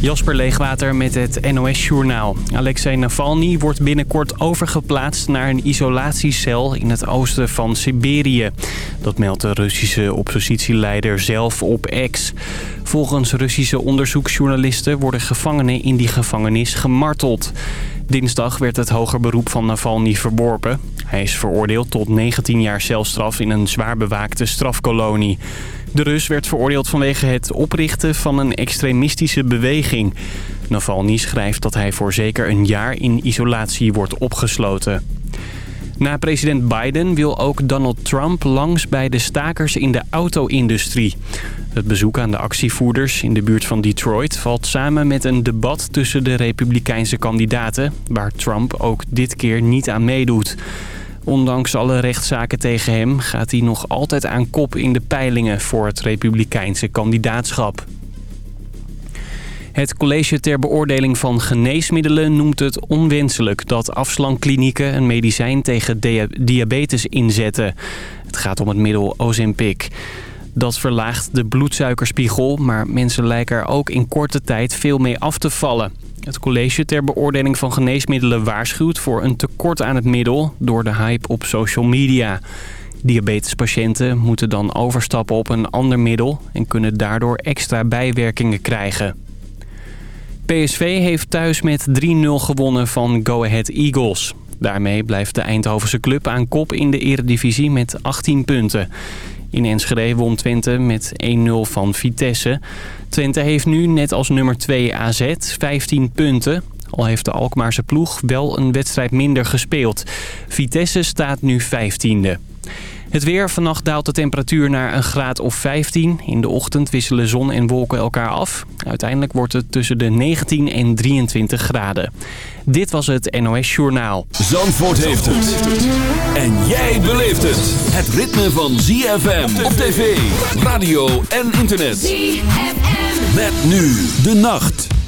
Jasper Leegwater met het NOS-journaal. Alexei Navalny wordt binnenkort overgeplaatst naar een isolatiecel in het oosten van Siberië. Dat meldt de Russische oppositieleider zelf op X. Volgens Russische onderzoeksjournalisten worden gevangenen in die gevangenis gemarteld. Dinsdag werd het hoger beroep van Navalny verworpen. Hij is veroordeeld tot 19 jaar celstraf in een zwaar bewaakte strafkolonie. De Rus werd veroordeeld vanwege het oprichten van een extremistische beweging. Navalny schrijft dat hij voor zeker een jaar in isolatie wordt opgesloten. Na president Biden wil ook Donald Trump langs bij de stakers in de auto-industrie. Het bezoek aan de actievoerders in de buurt van Detroit valt samen met een debat tussen de republikeinse kandidaten... waar Trump ook dit keer niet aan meedoet. Ondanks alle rechtszaken tegen hem gaat hij nog altijd aan kop in de peilingen voor het republikeinse kandidaatschap. Het college ter beoordeling van geneesmiddelen noemt het onwenselijk dat afslankklinieken een medicijn tegen diabetes inzetten. Het gaat om het middel Ozempic. Dat verlaagt de bloedsuikerspiegel, maar mensen lijken er ook in korte tijd veel mee af te vallen. Het college ter beoordeling van geneesmiddelen waarschuwt voor een tekort aan het middel door de hype op social media. Diabetespatiënten moeten dan overstappen op een ander middel en kunnen daardoor extra bijwerkingen krijgen. PSV heeft thuis met 3-0 gewonnen van Go Ahead Eagles. Daarmee blijft de Eindhovense club aan kop in de eredivisie met 18 punten. In Enschede won Twente met 1-0 van Vitesse. Twente heeft nu, net als nummer 2 AZ, 15 punten. Al heeft de Alkmaarse ploeg wel een wedstrijd minder gespeeld. Vitesse staat nu 15e. Het weer. Vannacht daalt de temperatuur naar een graad of 15. In de ochtend wisselen zon en wolken elkaar af. Uiteindelijk wordt het tussen de 19 en 23 graden. Dit was het NOS Journaal. Zandvoort heeft het. En jij beleeft het. Het ritme van ZFM op tv, radio en internet. ZFM. Met nu de nacht.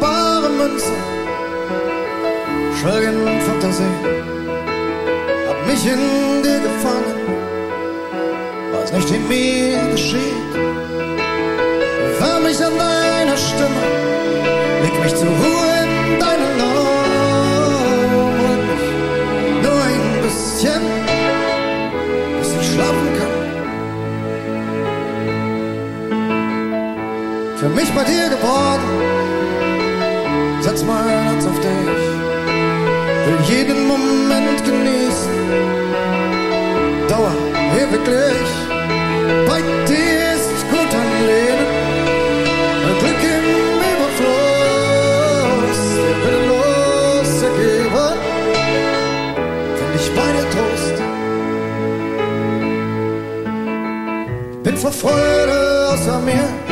bare Münzen, und Fantasie, Hab mich in dir gefangen, was nicht, in mir geschieht. Wärm mich an deiner Stimme, leg mich zur Ruhe in deinen Augen. Und mich nur ein bisschen, bis ich schlafen kann. Für mich bei dir geworden setz mein Herz auf dich. Will jeden Moment genießen. Dauer ewiglich. Bei dir ist gut am Leben. Ein im Überfluss. Wir können los ergeben. Ich bei dir Trost. Bin vor Freude außer mir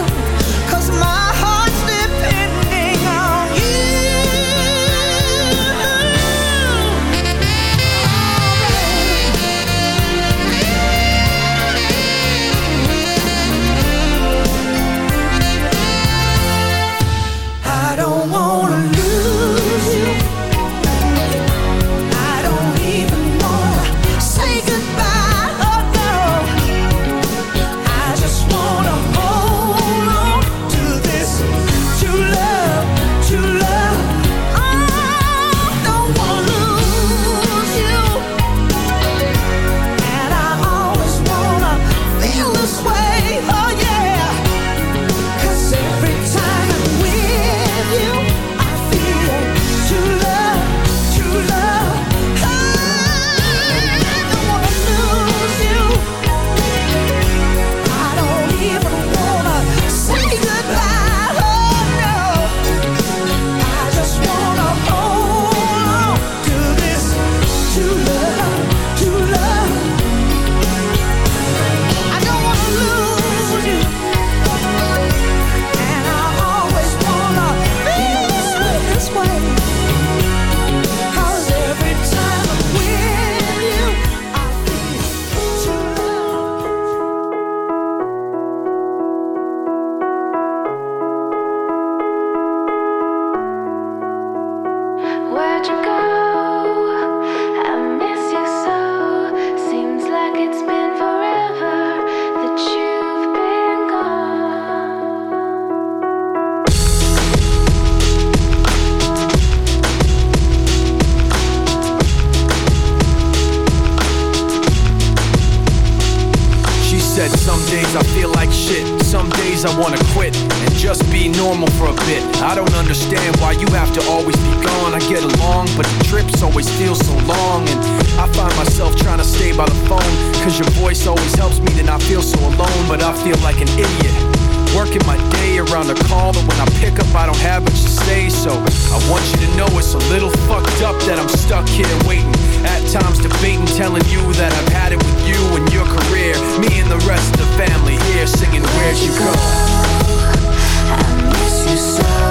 Cause your voice always helps me to not feel so alone But I feel like an idiot Working my day around the call, but when I pick up, I don't have much to say. So I want you to know it's a little fucked up that I'm stuck here waiting. At times debating, telling you that I've had it with you and your career. Me and the rest of the family here singing, Where'd you go? I miss you so.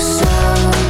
So.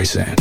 Streisand.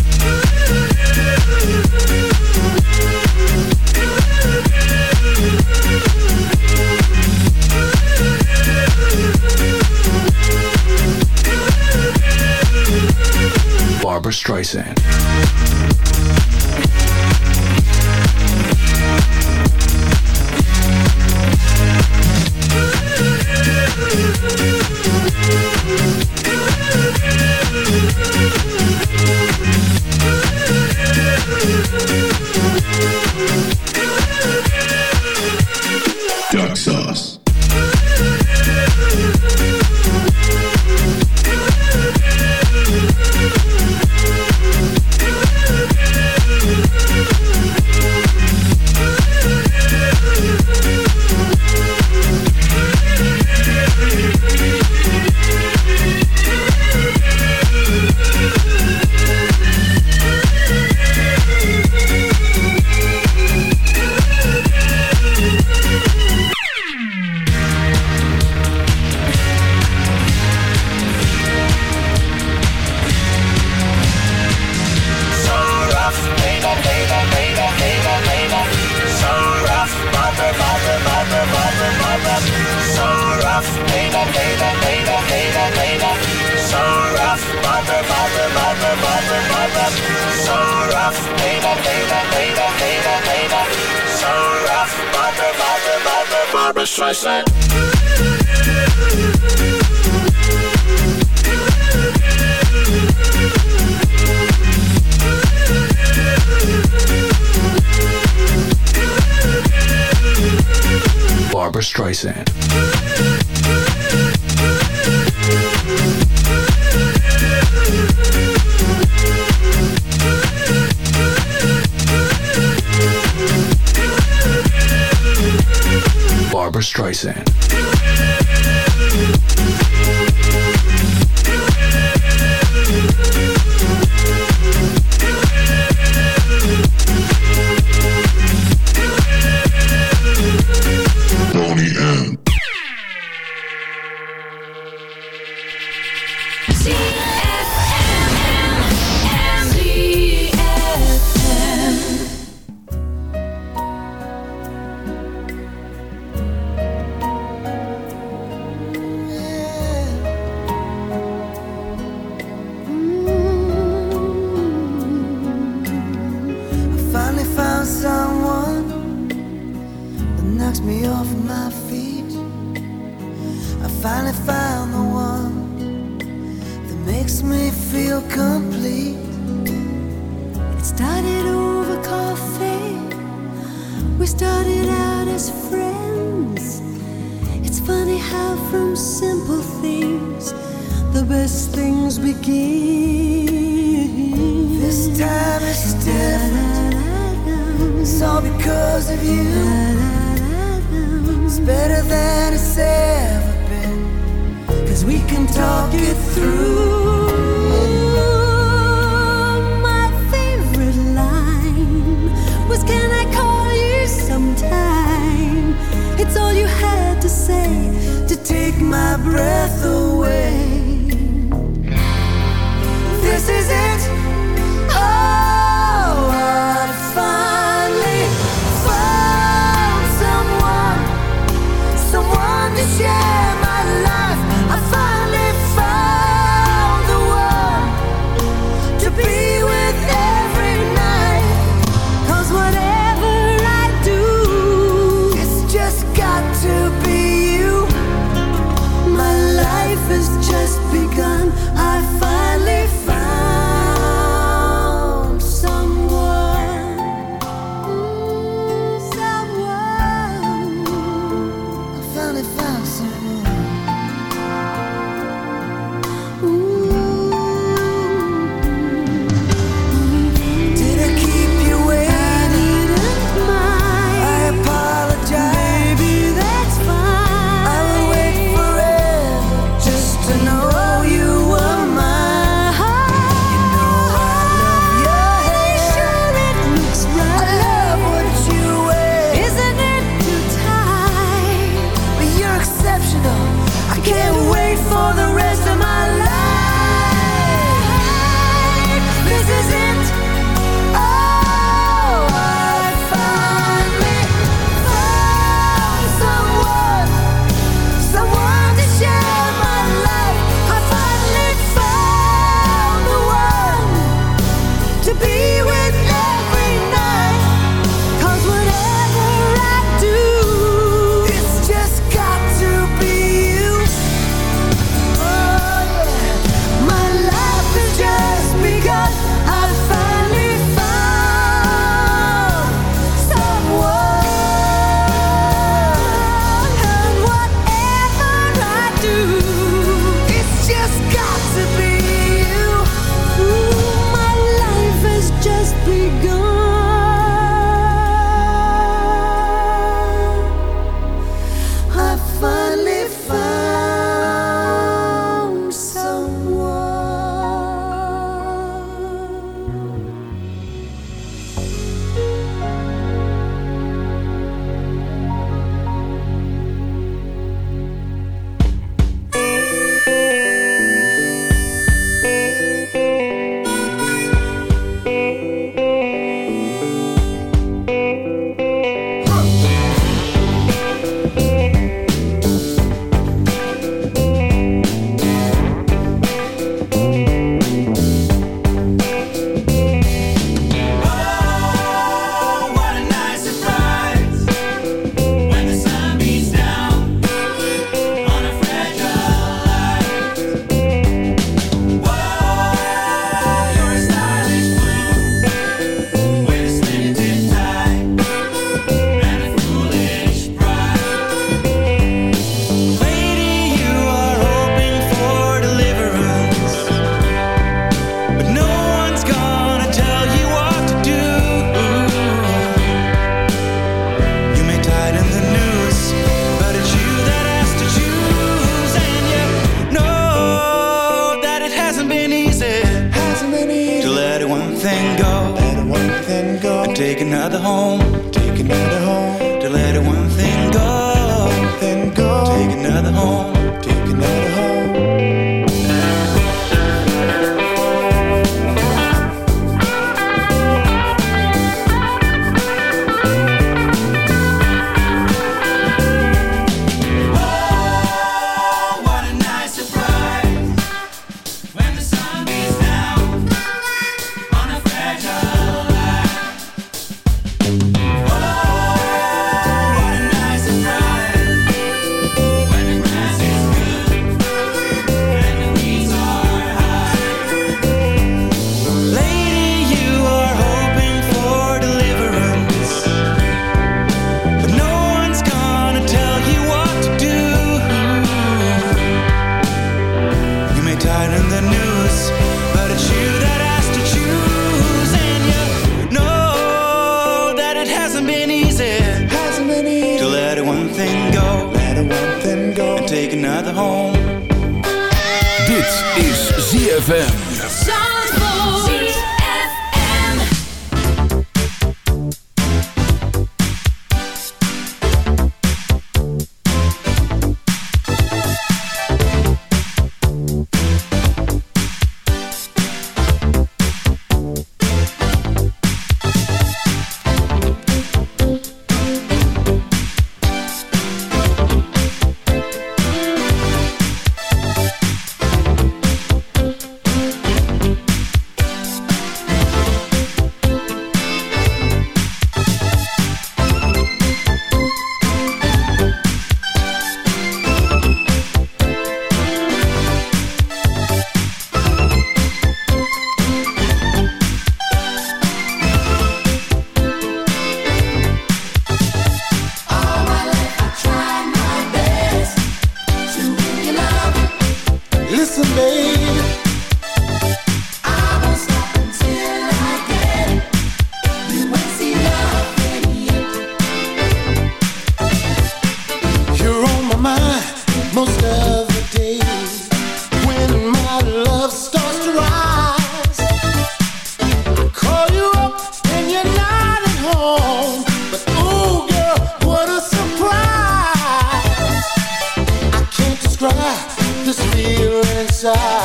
Inside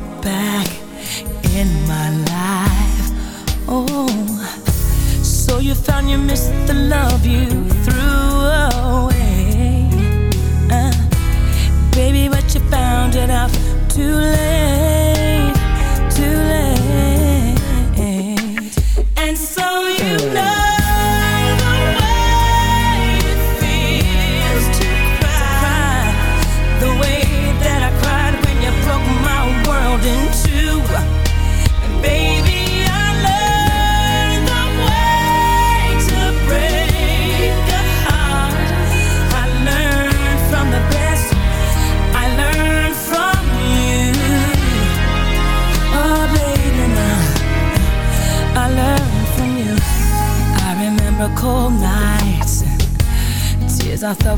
up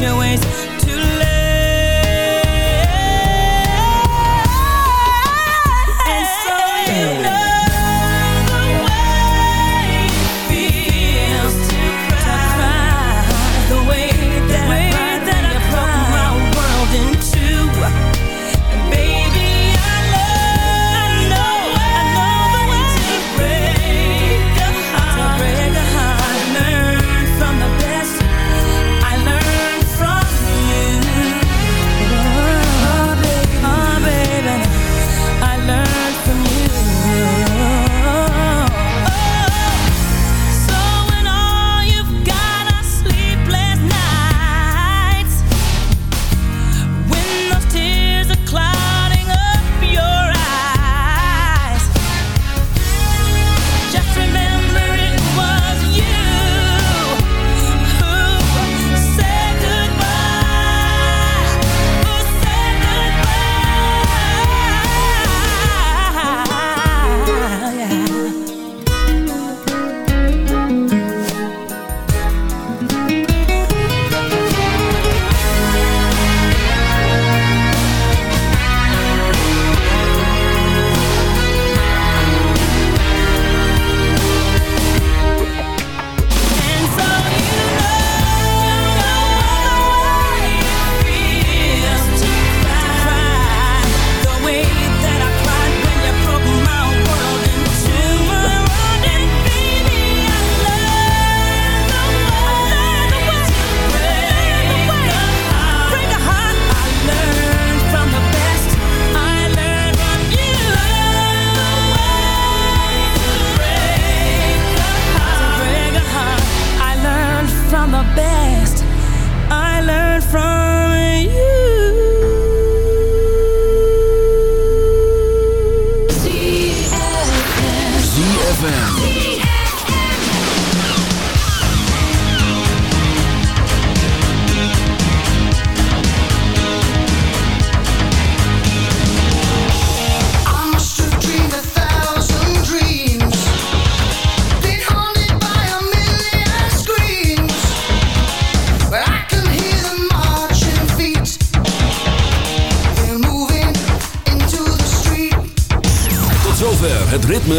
your ways.